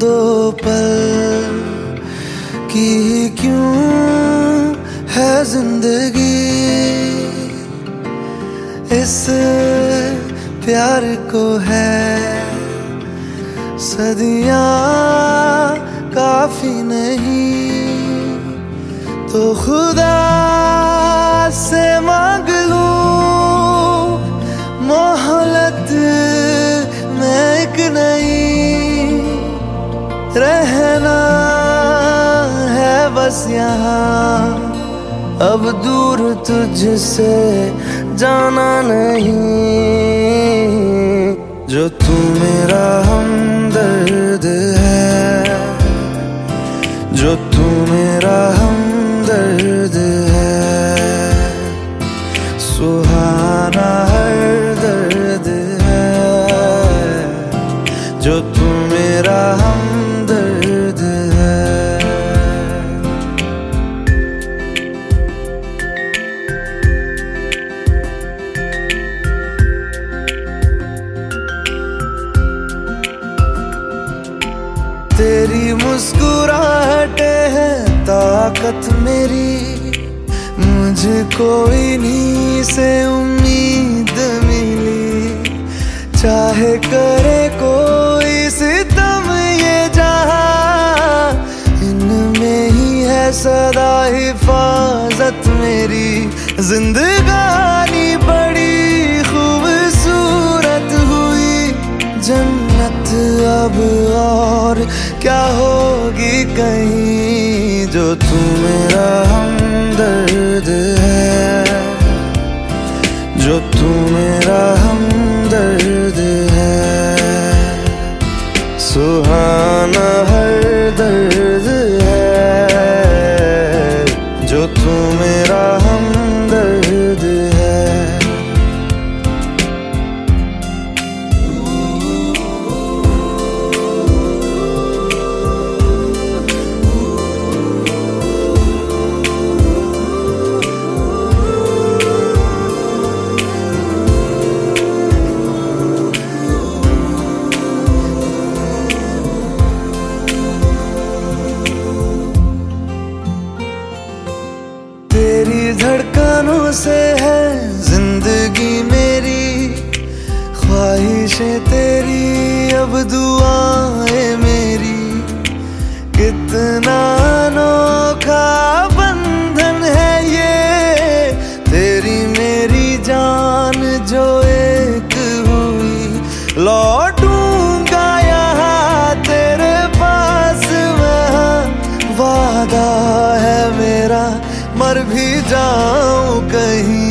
दो पल की क्यों है ज़िंदगी? इस प्यार को है सदियाँ काफ़ी नहीं तो खुदा रहना है बस यहाँ। अब दूर तुझसे जाना नहीं। जो तू मेरा हमदर्द है, जो तू तेरी मुस्कुराहटे है, ताकत मेरी। मुझे कोई इन्हीं से उम्मीद मिली। चाहे करे कोई सितम ये जहाँ, इनमें ही है सदा हिफाजत मेरी। जिंदगानी क्या होगी कहीं जो तू धड़कनों से है ज़िंदगी मेरी, ख्वाहिशें तेरी, अब दुआएँ मेरी। कितना अनोखा बंधन है ये, तेरी मेरी जान जो एक हुई। लौटूँगा यहाँ तेरे पास मैं वादा है मेरा, मर भी जो तू